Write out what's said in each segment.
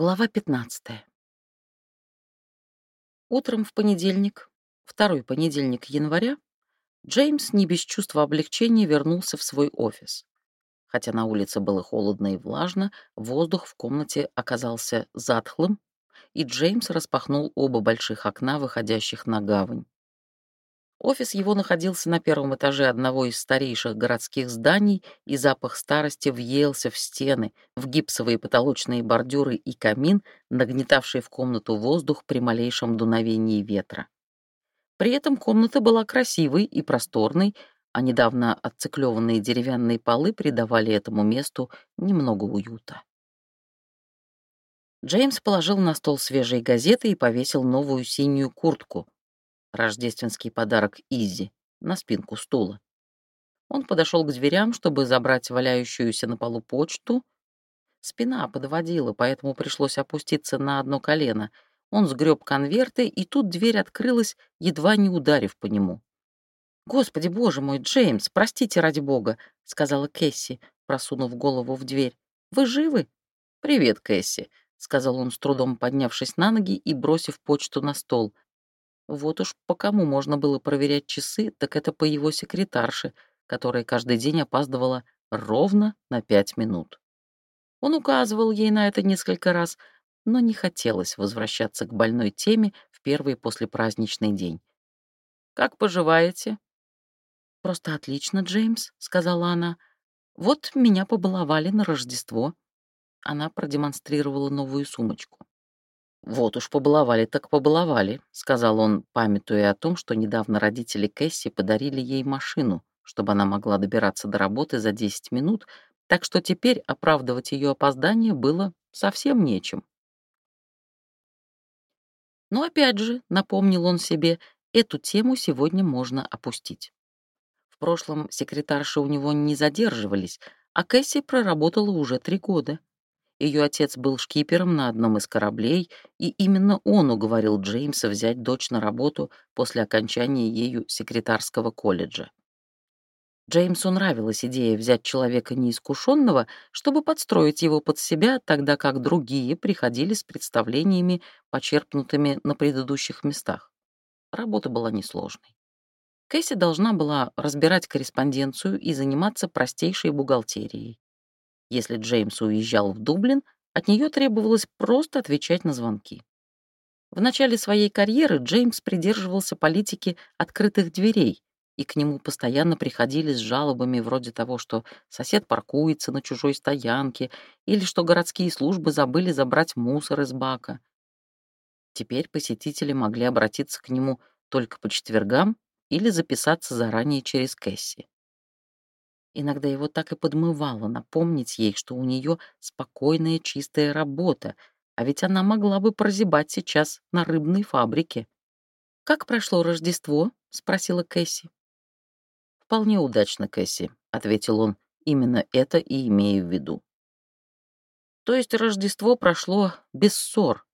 Глава 15. Утром в понедельник, второй понедельник января, Джеймс не без чувства облегчения вернулся в свой офис. Хотя на улице было холодно и влажно, воздух в комнате оказался затхлым, и Джеймс распахнул оба больших окна, выходящих на гавань. Офис его находился на первом этаже одного из старейших городских зданий, и запах старости въелся в стены, в гипсовые потолочные бордюры и камин, нагнетавший в комнату воздух при малейшем дуновении ветра. При этом комната была красивой и просторной, а недавно отциклёванные деревянные полы придавали этому месту немного уюта. Джеймс положил на стол свежие газеты и повесил новую синюю куртку — рождественский подарок Изи, на спинку стула. Он подошел к дверям, чтобы забрать валяющуюся на полу почту. Спина подводила, поэтому пришлось опуститься на одно колено. Он сгреб конверты, и тут дверь открылась, едва не ударив по нему. «Господи, боже мой, Джеймс, простите ради бога», — сказала Кэсси, просунув голову в дверь. «Вы живы?» «Привет, Кэсси», — сказал он с трудом, поднявшись на ноги и бросив почту на стол. Вот уж по кому можно было проверять часы, так это по его секретарше, которая каждый день опаздывала ровно на пять минут. Он указывал ей на это несколько раз, но не хотелось возвращаться к больной теме в первый послепраздничный день. «Как поживаете?» «Просто отлично, Джеймс», — сказала она. «Вот меня побаловали на Рождество». Она продемонстрировала новую сумочку. «Вот уж побаловали так побаловали», — сказал он, памятуя о том, что недавно родители Кэсси подарили ей машину, чтобы она могла добираться до работы за 10 минут, так что теперь оправдывать ее опоздание было совсем нечем. Но опять же, напомнил он себе, эту тему сегодня можно опустить. В прошлом секретарши у него не задерживались, а Кэсси проработала уже три года. Ее отец был шкипером на одном из кораблей, и именно он уговорил Джеймса взять дочь на работу после окончания ею секретарского колледжа. Джеймсу нравилась идея взять человека неискушенного, чтобы подстроить его под себя, тогда как другие приходили с представлениями, почерпнутыми на предыдущих местах. Работа была несложной. Кэсси должна была разбирать корреспонденцию и заниматься простейшей бухгалтерией. Если Джеймс уезжал в Дублин, от нее требовалось просто отвечать на звонки. В начале своей карьеры Джеймс придерживался политики открытых дверей, и к нему постоянно приходили с жалобами вроде того, что сосед паркуется на чужой стоянке или что городские службы забыли забрать мусор из бака. Теперь посетители могли обратиться к нему только по четвергам или записаться заранее через Кэсси. Иногда его так и подмывало напомнить ей, что у нее спокойная чистая работа, а ведь она могла бы прозябать сейчас на рыбной фабрике. «Как прошло Рождество?» — спросила Кэсси. «Вполне удачно, Кэсси», — ответил он. «Именно это и имею в виду». То есть Рождество прошло без ссор.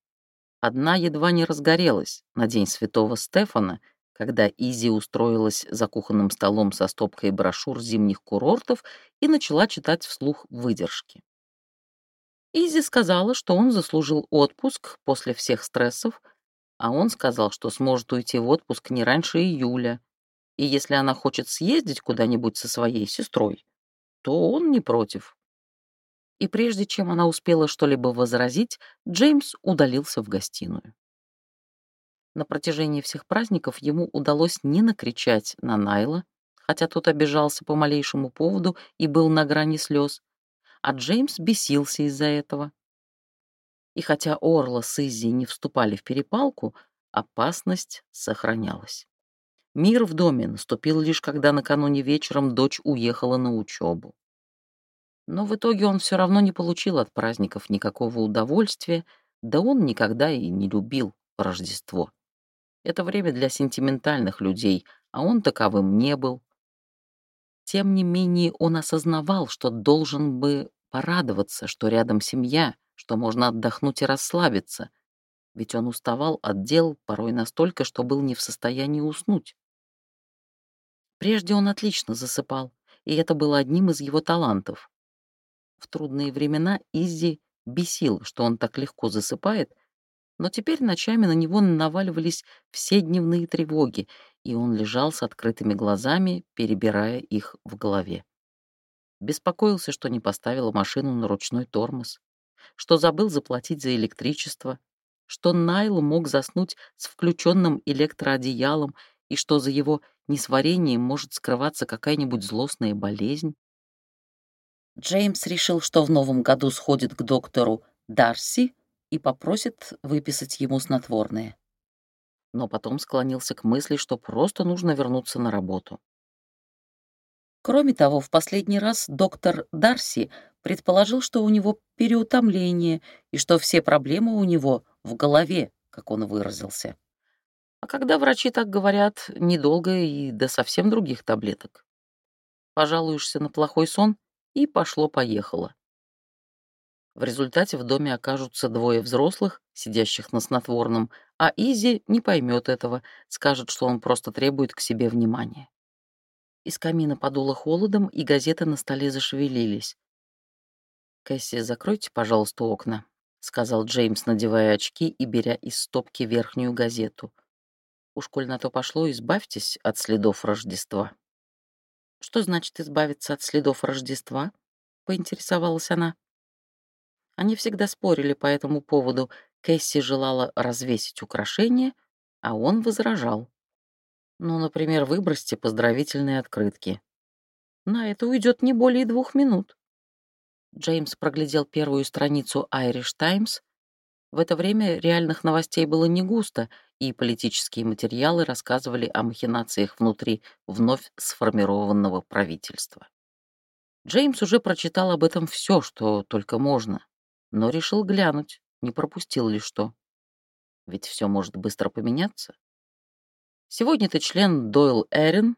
Одна едва не разгорелась на день святого Стефана — когда Изи устроилась за кухонным столом со стопкой брошюр зимних курортов и начала читать вслух выдержки. Изи сказала, что он заслужил отпуск после всех стрессов, а он сказал, что сможет уйти в отпуск не раньше июля, и если она хочет съездить куда-нибудь со своей сестрой, то он не против. И прежде чем она успела что-либо возразить, Джеймс удалился в гостиную. На протяжении всех праздников ему удалось не накричать на Найла, хотя тот обижался по малейшему поводу и был на грани слез, а Джеймс бесился из-за этого. И хотя Орла с Иззи не вступали в перепалку, опасность сохранялась. Мир в доме наступил лишь когда накануне вечером дочь уехала на учебу. Но в итоге он все равно не получил от праздников никакого удовольствия, да он никогда и не любил Рождество. Это время для сентиментальных людей, а он таковым не был. Тем не менее, он осознавал, что должен бы порадоваться, что рядом семья, что можно отдохнуть и расслабиться, ведь он уставал от дел порой настолько, что был не в состоянии уснуть. Прежде он отлично засыпал, и это было одним из его талантов. В трудные времена Изи бесил, что он так легко засыпает, но теперь ночами на него наваливались все дневные тревоги, и он лежал с открытыми глазами, перебирая их в голове. Беспокоился, что не поставила машину на ручной тормоз, что забыл заплатить за электричество, что Найл мог заснуть с включенным электроодеялом и что за его несварением может скрываться какая-нибудь злостная болезнь. Джеймс решил, что в новом году сходит к доктору Дарси и попросит выписать ему снотворное. Но потом склонился к мысли, что просто нужно вернуться на работу. Кроме того, в последний раз доктор Дарси предположил, что у него переутомление и что все проблемы у него в голове, как он выразился. А когда врачи так говорят, недолго и до совсем других таблеток. Пожалуешься на плохой сон, и пошло-поехало. В результате в доме окажутся двое взрослых, сидящих на снотворном, а Изи не поймет этого, скажет, что он просто требует к себе внимания. Из камина подуло холодом, и газеты на столе зашевелились. «Кэсси, закройте, пожалуйста, окна», — сказал Джеймс, надевая очки и беря из стопки верхнюю газету. «Уж коль на то пошло, избавьтесь от следов Рождества». «Что значит избавиться от следов Рождества?» — поинтересовалась она. Они всегда спорили по этому поводу. Кэсси желала развесить украшения, а он возражал. Ну, например, выбросьте поздравительные открытки. На это уйдет не более двух минут. Джеймс проглядел первую страницу Irish Times. В это время реальных новостей было не густо, и политические материалы рассказывали о махинациях внутри вновь сформированного правительства. Джеймс уже прочитал об этом все, что только можно, но решил глянуть, не пропустил ли что. Ведь все может быстро поменяться. Сегодня ты член Дойл Эрин,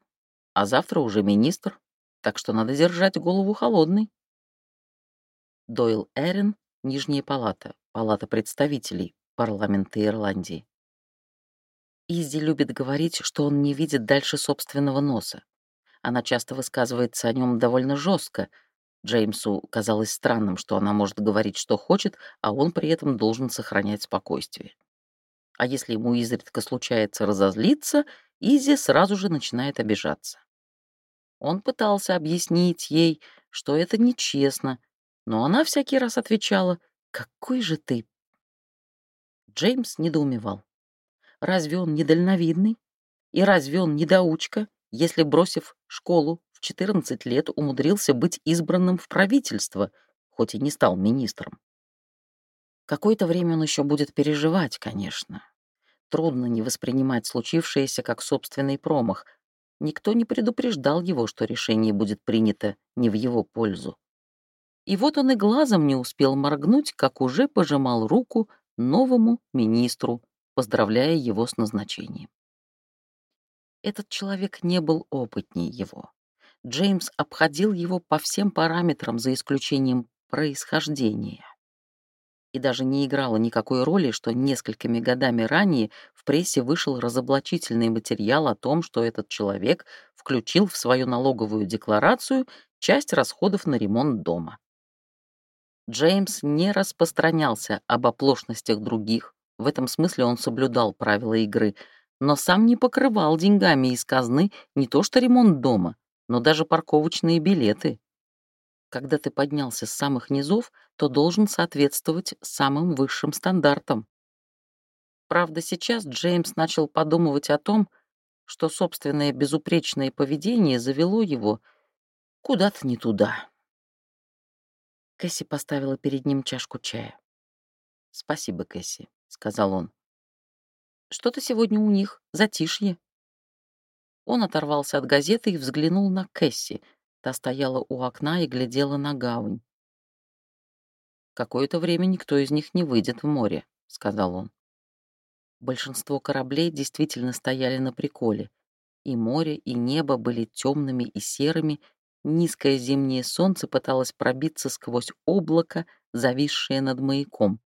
а завтра уже министр, так что надо держать голову холодной. Дойл Эрин, Нижняя палата, палата представителей парламента Ирландии. Изи любит говорить, что он не видит дальше собственного носа. Она часто высказывается о нем довольно жестко. Джеймсу казалось странным, что она может говорить, что хочет, а он при этом должен сохранять спокойствие. А если ему изредка случается разозлиться, Изи сразу же начинает обижаться. Он пытался объяснить ей, что это нечестно, но она всякий раз отвечала «Какой же ты?» Джеймс недоумевал. Разве он недальновидный? И разве он недоучка, если, бросив школу 14 лет, умудрился быть избранным в правительство, хоть и не стал министром? Какое-то время он еще будет переживать, конечно. Трудно не воспринимать случившееся как собственный промах. Никто не предупреждал его, что решение будет принято не в его пользу. И вот он и глазом не успел моргнуть, как уже пожимал руку новому министру, поздравляя его с назначением. Этот человек не был опытнее его. Джеймс обходил его по всем параметрам, за исключением происхождения. И даже не играло никакой роли, что несколькими годами ранее в прессе вышел разоблачительный материал о том, что этот человек включил в свою налоговую декларацию часть расходов на ремонт дома. Джеймс не распространялся об оплошностях других, в этом смысле он соблюдал правила игры, но сам не покрывал деньгами из казны не то что ремонт дома, но даже парковочные билеты. Когда ты поднялся с самых низов, то должен соответствовать самым высшим стандартам. Правда, сейчас Джеймс начал подумывать о том, что собственное безупречное поведение завело его куда-то не туда. Кэсси поставила перед ним чашку чая. «Спасибо, Кэсси», — сказал он. «Что-то сегодня у них затишье». Он оторвался от газеты и взглянул на Кэсси. Та стояла у окна и глядела на гавань. «Какое-то время никто из них не выйдет в море», — сказал он. Большинство кораблей действительно стояли на приколе. И море, и небо были темными и серыми, Низкое зимнее солнце пыталось пробиться сквозь облако, зависшее над маяком.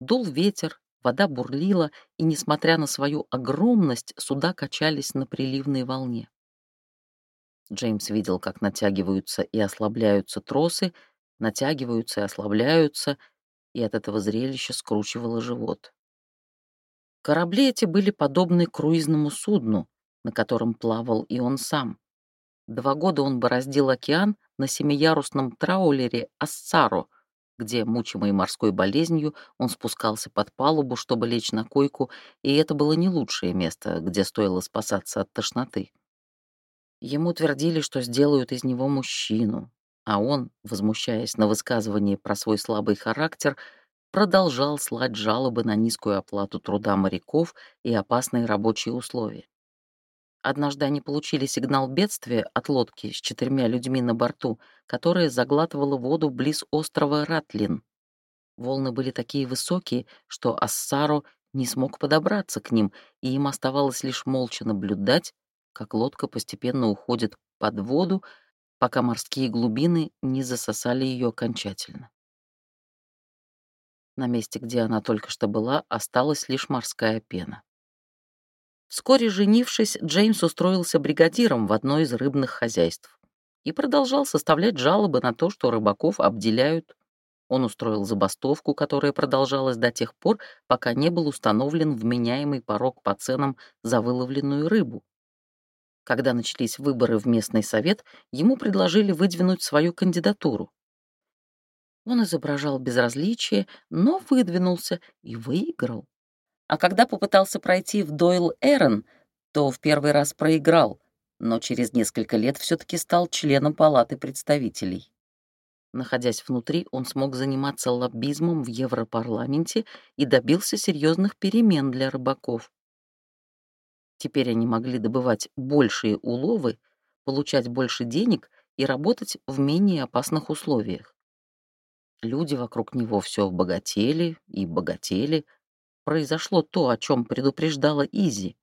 Дул ветер, вода бурлила, и, несмотря на свою огромность, суда качались на приливной волне. Джеймс видел, как натягиваются и ослабляются тросы, натягиваются и ослабляются, и от этого зрелища скручивало живот. Корабли эти были подобны круизному судну, на котором плавал и он сам. Два года он бороздил океан на семиярусном траулере Ассаро, где, мучимый морской болезнью, он спускался под палубу, чтобы лечь на койку, и это было не лучшее место, где стоило спасаться от тошноты. Ему твердили, что сделают из него мужчину, а он, возмущаясь на высказывание про свой слабый характер, продолжал слать жалобы на низкую оплату труда моряков и опасные рабочие условия. Однажды они получили сигнал бедствия от лодки с четырьмя людьми на борту, которая заглатывала воду близ острова Ратлин. Волны были такие высокие, что Ассаро не смог подобраться к ним, и им оставалось лишь молча наблюдать, как лодка постепенно уходит под воду, пока морские глубины не засосали ее окончательно. На месте, где она только что была, осталась лишь морская пена. Вскоре женившись, Джеймс устроился бригадиром в одно из рыбных хозяйств и продолжал составлять жалобы на то, что рыбаков обделяют. Он устроил забастовку, которая продолжалась до тех пор, пока не был установлен вменяемый порог по ценам за выловленную рыбу. Когда начались выборы в местный совет, ему предложили выдвинуть свою кандидатуру. Он изображал безразличие, но выдвинулся и выиграл. А когда попытался пройти в Дойл Эрон, то в первый раз проиграл, но через несколько лет все таки стал членом Палаты представителей. Находясь внутри, он смог заниматься лоббизмом в Европарламенте и добился серьезных перемен для рыбаков. Теперь они могли добывать большие уловы, получать больше денег и работать в менее опасных условиях. Люди вокруг него все богатели и богатели, произошло то, о чем предупреждала Изи.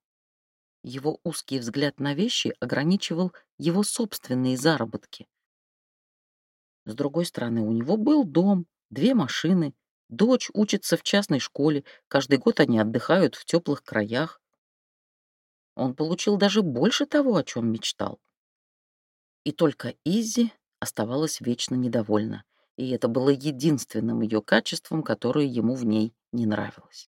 Его узкий взгляд на вещи ограничивал его собственные заработки. С другой стороны, у него был дом, две машины, дочь учится в частной школе, каждый год они отдыхают в теплых краях. Он получил даже больше того, о чем мечтал. И только Изи оставалась вечно недовольна, и это было единственным ее качеством, которое ему в ней не нравилось.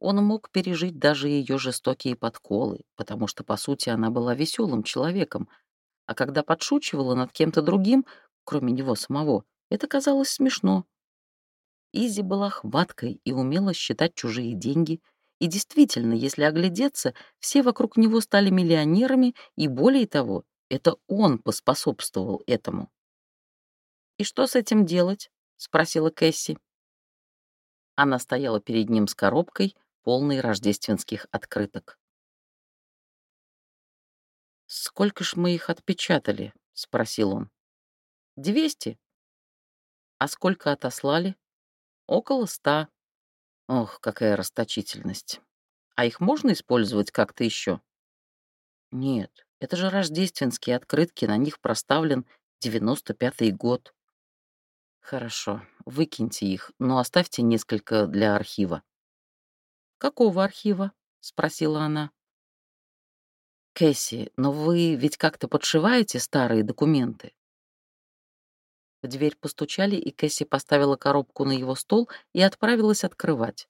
Он мог пережить даже ее жестокие подколы, потому что, по сути, она была веселым человеком, а когда подшучивала над кем-то другим, кроме него самого, это казалось смешно. Изи была хваткой и умела считать чужие деньги, и действительно, если оглядеться, все вокруг него стали миллионерами, и более того, это он поспособствовал этому. «И что с этим делать?» — спросила Кэсси. Она стояла перед ним с коробкой, полный рождественских открыток. «Сколько ж мы их отпечатали?» — спросил он. «Двести». «А сколько отослали?» «Около ста». Ох, какая расточительность. А их можно использовать как-то еще? Нет, это же рождественские открытки, на них проставлен 95-й год. Хорошо, выкиньте их, но оставьте несколько для архива. «Какого архива?» — спросила она. «Кэсси, но вы ведь как-то подшиваете старые документы?» В дверь постучали, и Кэсси поставила коробку на его стол и отправилась открывать.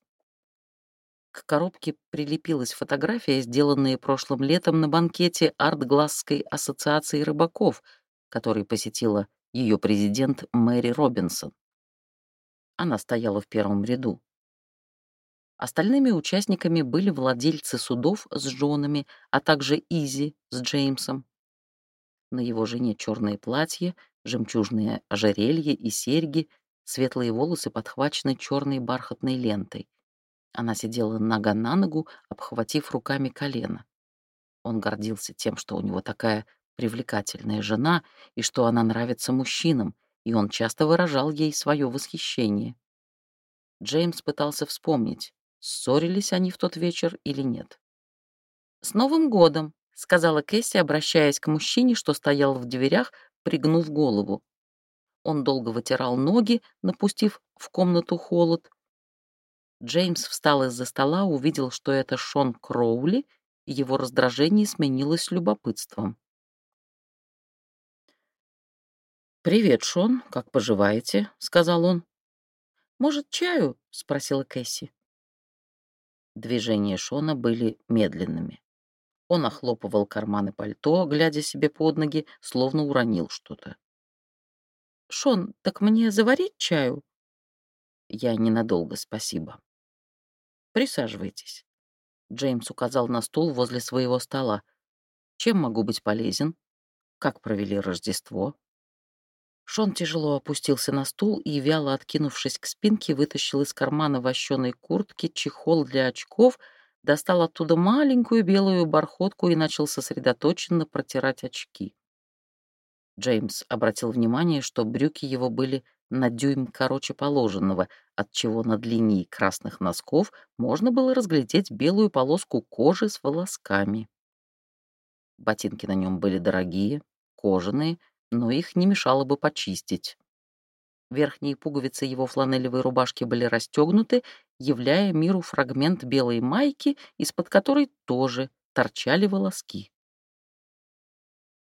К коробке прилепилась фотография, сделанная прошлым летом на банкете Артгласской ассоциации рыбаков, который посетила ее президент Мэри Робинсон. Она стояла в первом ряду. Остальными участниками были владельцы судов с женами, а также Изи с Джеймсом. На его жене черное платье, жемчужные ожерелье и серьги, светлые волосы подхвачены черной бархатной лентой. Она сидела нога на ногу, обхватив руками колено. Он гордился тем, что у него такая привлекательная жена и что она нравится мужчинам, и он часто выражал ей свое восхищение. Джеймс пытался вспомнить, ссорились они в тот вечер или нет. «С Новым годом!» — сказала Кэсси, обращаясь к мужчине, что стоял в дверях, пригнув голову. Он долго вытирал ноги, напустив в комнату холод. Джеймс встал из-за стола, увидел, что это Шон Кроули, и его раздражение сменилось любопытством. «Привет, Шон, как поживаете?» — сказал он. «Может, чаю?» — спросила Кэсси. Движения Шона были медленными. Он охлопывал карманы пальто, глядя себе под ноги, словно уронил что-то. «Шон, так мне заварить чаю?» «Я ненадолго, спасибо». «Присаживайтесь». Джеймс указал на стул возле своего стола. «Чем могу быть полезен? Как провели Рождество?» Шон тяжело опустился на стул и, вяло откинувшись к спинке, вытащил из кармана вощеной куртки чехол для очков, достал оттуда маленькую белую бархотку и начал сосредоточенно протирать очки. Джеймс обратил внимание, что брюки его были на дюйм короче положенного, отчего над линией красных носков можно было разглядеть белую полоску кожи с волосками. Ботинки на нем были дорогие, кожаные, но их не мешало бы почистить. Верхние пуговицы его фланелевой рубашки были расстегнуты, являя миру фрагмент белой майки, из-под которой тоже торчали волоски.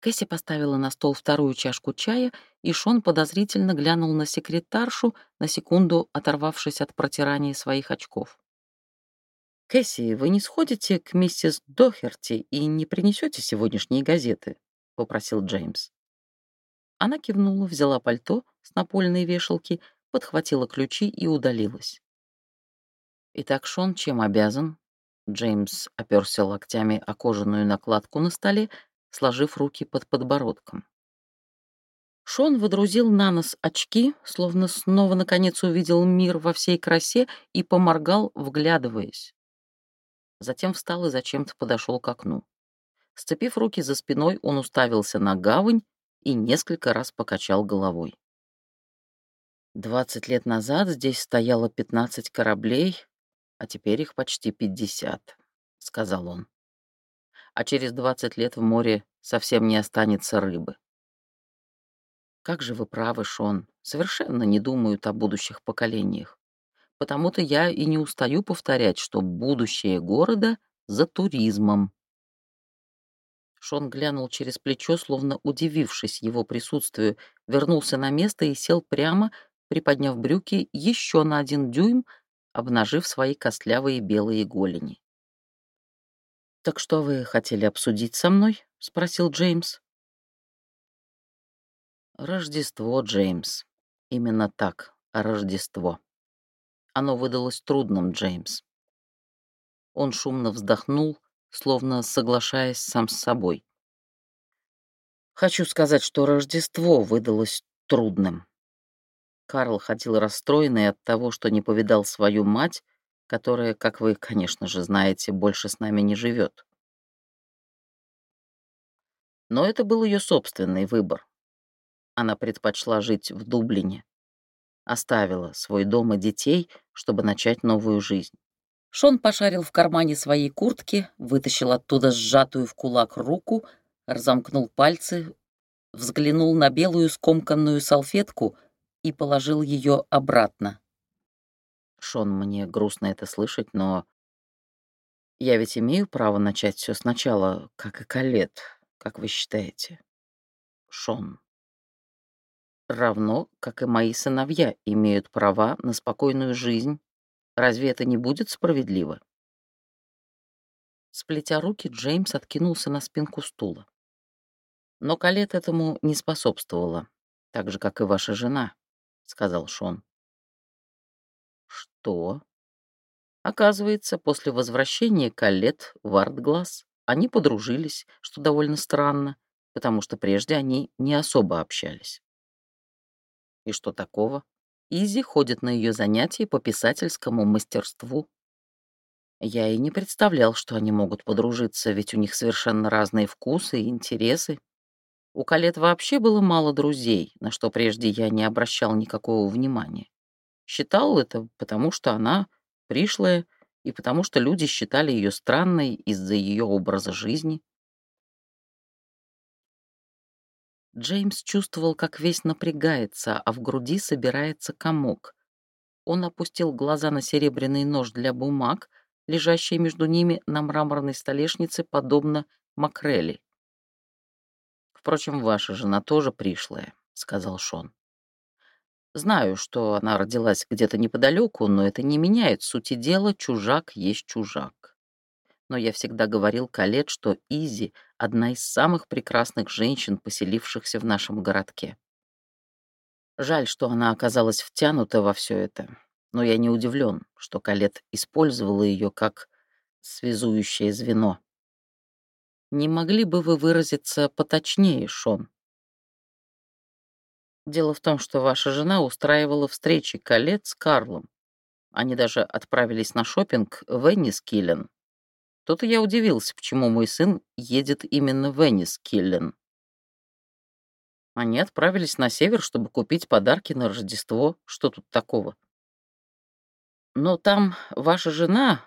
Кэсси поставила на стол вторую чашку чая, и Шон подозрительно глянул на секретаршу, на секунду оторвавшись от протирания своих очков. «Кэсси, вы не сходите к миссис Дохерти и не принесете сегодняшние газеты?» — попросил Джеймс. Она кивнула, взяла пальто с напольной вешалки, подхватила ключи и удалилась. «Итак, Шон, чем обязан?» Джеймс оперся локтями о кожаную накладку на столе, сложив руки под подбородком. Шон водрузил на нос очки, словно снова наконец увидел мир во всей красе и поморгал, вглядываясь. Затем встал и зачем-то подошел к окну. Сцепив руки за спиной, он уставился на гавань, и несколько раз покачал головой. Двадцать лет назад здесь стояло пятнадцать кораблей, а теперь их почти пятьдесят, — сказал он. А через двадцать лет в море совсем не останется рыбы. Как же вы правы, Шон, совершенно не думают о будущих поколениях. Потому-то я и не устаю повторять, что будущее города за туризмом. Шон глянул через плечо, словно удивившись его присутствию, вернулся на место и сел прямо, приподняв брюки еще на один дюйм, обнажив свои костлявые белые голени. «Так что вы хотели обсудить со мной?» — спросил Джеймс. «Рождество, Джеймс. Именно так, Рождество. Оно выдалось трудным, Джеймс». Он шумно вздохнул, словно соглашаясь сам с собой. Хочу сказать, что Рождество выдалось трудным. Карл ходил расстроенный от того, что не повидал свою мать, которая, как вы, конечно же, знаете, больше с нами не живет. Но это был ее собственный выбор. Она предпочла жить в Дублине, оставила свой дом и детей, чтобы начать новую жизнь. Шон пошарил в кармане своей куртки, вытащил оттуда сжатую в кулак руку, разомкнул пальцы, взглянул на белую скомканную салфетку и положил ее обратно. Шон, мне грустно это слышать, но я ведь имею право начать все сначала, как и Калет, как вы считаете? Шон. Равно, как и мои сыновья имеют права на спокойную жизнь Разве это не будет справедливо? Сплетя руки, Джеймс откинулся на спинку стула. Но Калет этому не способствовала, так же, как и ваша жена, — сказал Шон. Что? Оказывается, после возвращения Калет в Артглаз они подружились, что довольно странно, потому что прежде они не особо общались. И что такого? Изи ходит на ее занятия по писательскому мастерству. Я и не представлял, что они могут подружиться, ведь у них совершенно разные вкусы и интересы. У Калет вообще было мало друзей, на что прежде я не обращал никакого внимания. Считал это потому, что она пришлая, и потому что люди считали ее странной из-за ее образа жизни. Джеймс чувствовал, как весь напрягается, а в груди собирается комок. Он опустил глаза на серебряный нож для бумаг, лежащий между ними на мраморной столешнице, подобно макрели. «Впрочем, ваша жена тоже пришлая», — сказал Шон. Знаю, что она родилась где-то неподалеку, но это не меняет сути дела, чужак есть чужак. Но я всегда говорил Калет, что Изи — одна из самых прекрасных женщин, поселившихся в нашем городке. Жаль, что она оказалась втянута во все это, но я не удивлен, что Калет использовала ее как связующее звено. Не могли бы вы выразиться поточнее, Шон? Дело в том, что ваша жена устраивала встречи колец с Карлом. Они даже отправились на шопинг в Эннискиллен. Тут я удивился, почему мой сын едет именно в Эннискиллен. Они отправились на север, чтобы купить подарки на Рождество. Что тут такого? Но там ваша жена,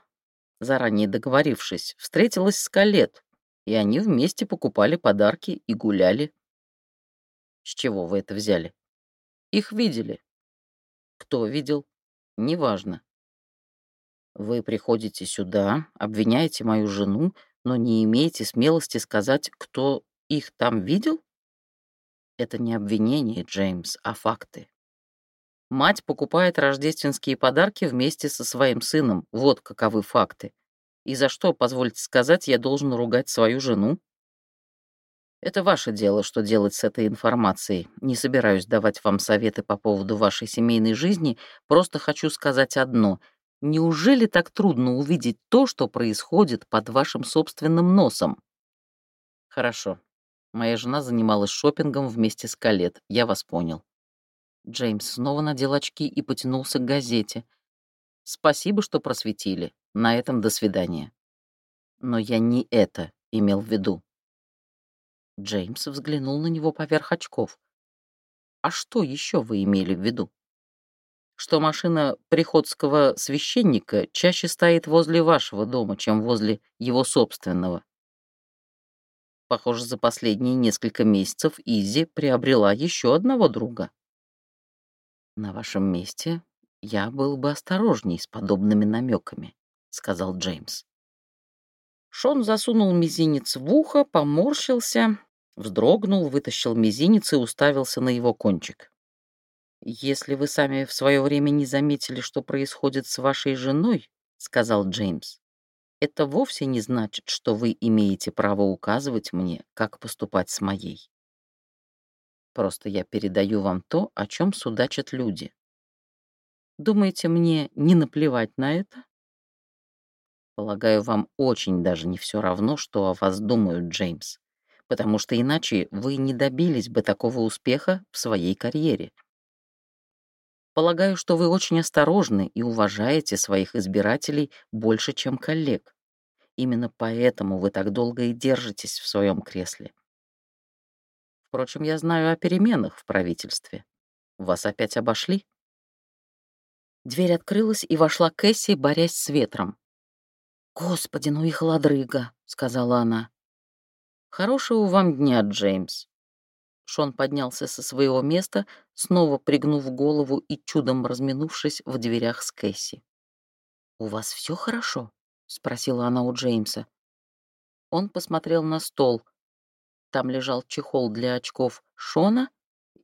заранее договорившись, встретилась с Калет, и они вместе покупали подарки и гуляли. С чего вы это взяли? Их видели. Кто видел? Неважно. Вы приходите сюда, обвиняете мою жену, но не имеете смелости сказать, кто их там видел? Это не обвинение, Джеймс, а факты. Мать покупает рождественские подарки вместе со своим сыном. Вот каковы факты. И за что, позвольте сказать, я должен ругать свою жену? Это ваше дело, что делать с этой информацией. Не собираюсь давать вам советы по поводу вашей семейной жизни, просто хочу сказать одно. Неужели так трудно увидеть то, что происходит под вашим собственным носом? Хорошо. Моя жена занималась шопингом вместе с Калет. Я вас понял. Джеймс снова надел очки и потянулся к газете. Спасибо, что просветили. На этом до свидания. Но я не это имел в виду. Джеймс взглянул на него поверх очков. «А что еще вы имели в виду?» «Что машина приходского священника чаще стоит возле вашего дома, чем возле его собственного». Похоже, за последние несколько месяцев Изи приобрела еще одного друга. «На вашем месте я был бы осторожней с подобными намеками», — сказал Джеймс. Шон засунул мизинец в ухо, поморщился, вздрогнул, вытащил мизинец и уставился на его кончик. «Если вы сами в свое время не заметили, что происходит с вашей женой, — сказал Джеймс, — это вовсе не значит, что вы имеете право указывать мне, как поступать с моей. Просто я передаю вам то, о чем судачат люди. Думаете, мне не наплевать на это? Полагаю, вам очень даже не все равно, что о вас думают, Джеймс, потому что иначе вы не добились бы такого успеха в своей карьере. Полагаю, что вы очень осторожны и уважаете своих избирателей больше, чем коллег. Именно поэтому вы так долго и держитесь в своем кресле. Впрочем, я знаю о переменах в правительстве. Вас опять обошли? Дверь открылась, и вошла Кэсси, борясь с ветром. «Господи, ну и холодрыга», — сказала она. «Хорошего вам дня, Джеймс». Шон поднялся со своего места, снова пригнув голову и чудом разминувшись в дверях с Кэсси. «У вас все хорошо?» — спросила она у Джеймса. Он посмотрел на стол. Там лежал чехол для очков Шона,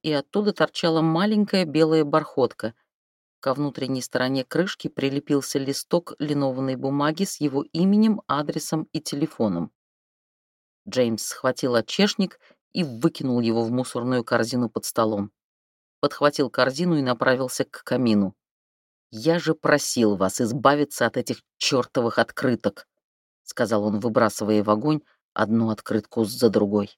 и оттуда торчала маленькая белая бархотка — Ко внутренней стороне крышки прилепился листок линованной бумаги с его именем, адресом и телефоном. Джеймс схватил отчешник и выкинул его в мусорную корзину под столом. Подхватил корзину и направился к камину. «Я же просил вас избавиться от этих чертовых открыток», — сказал он, выбрасывая в огонь одну открытку за другой.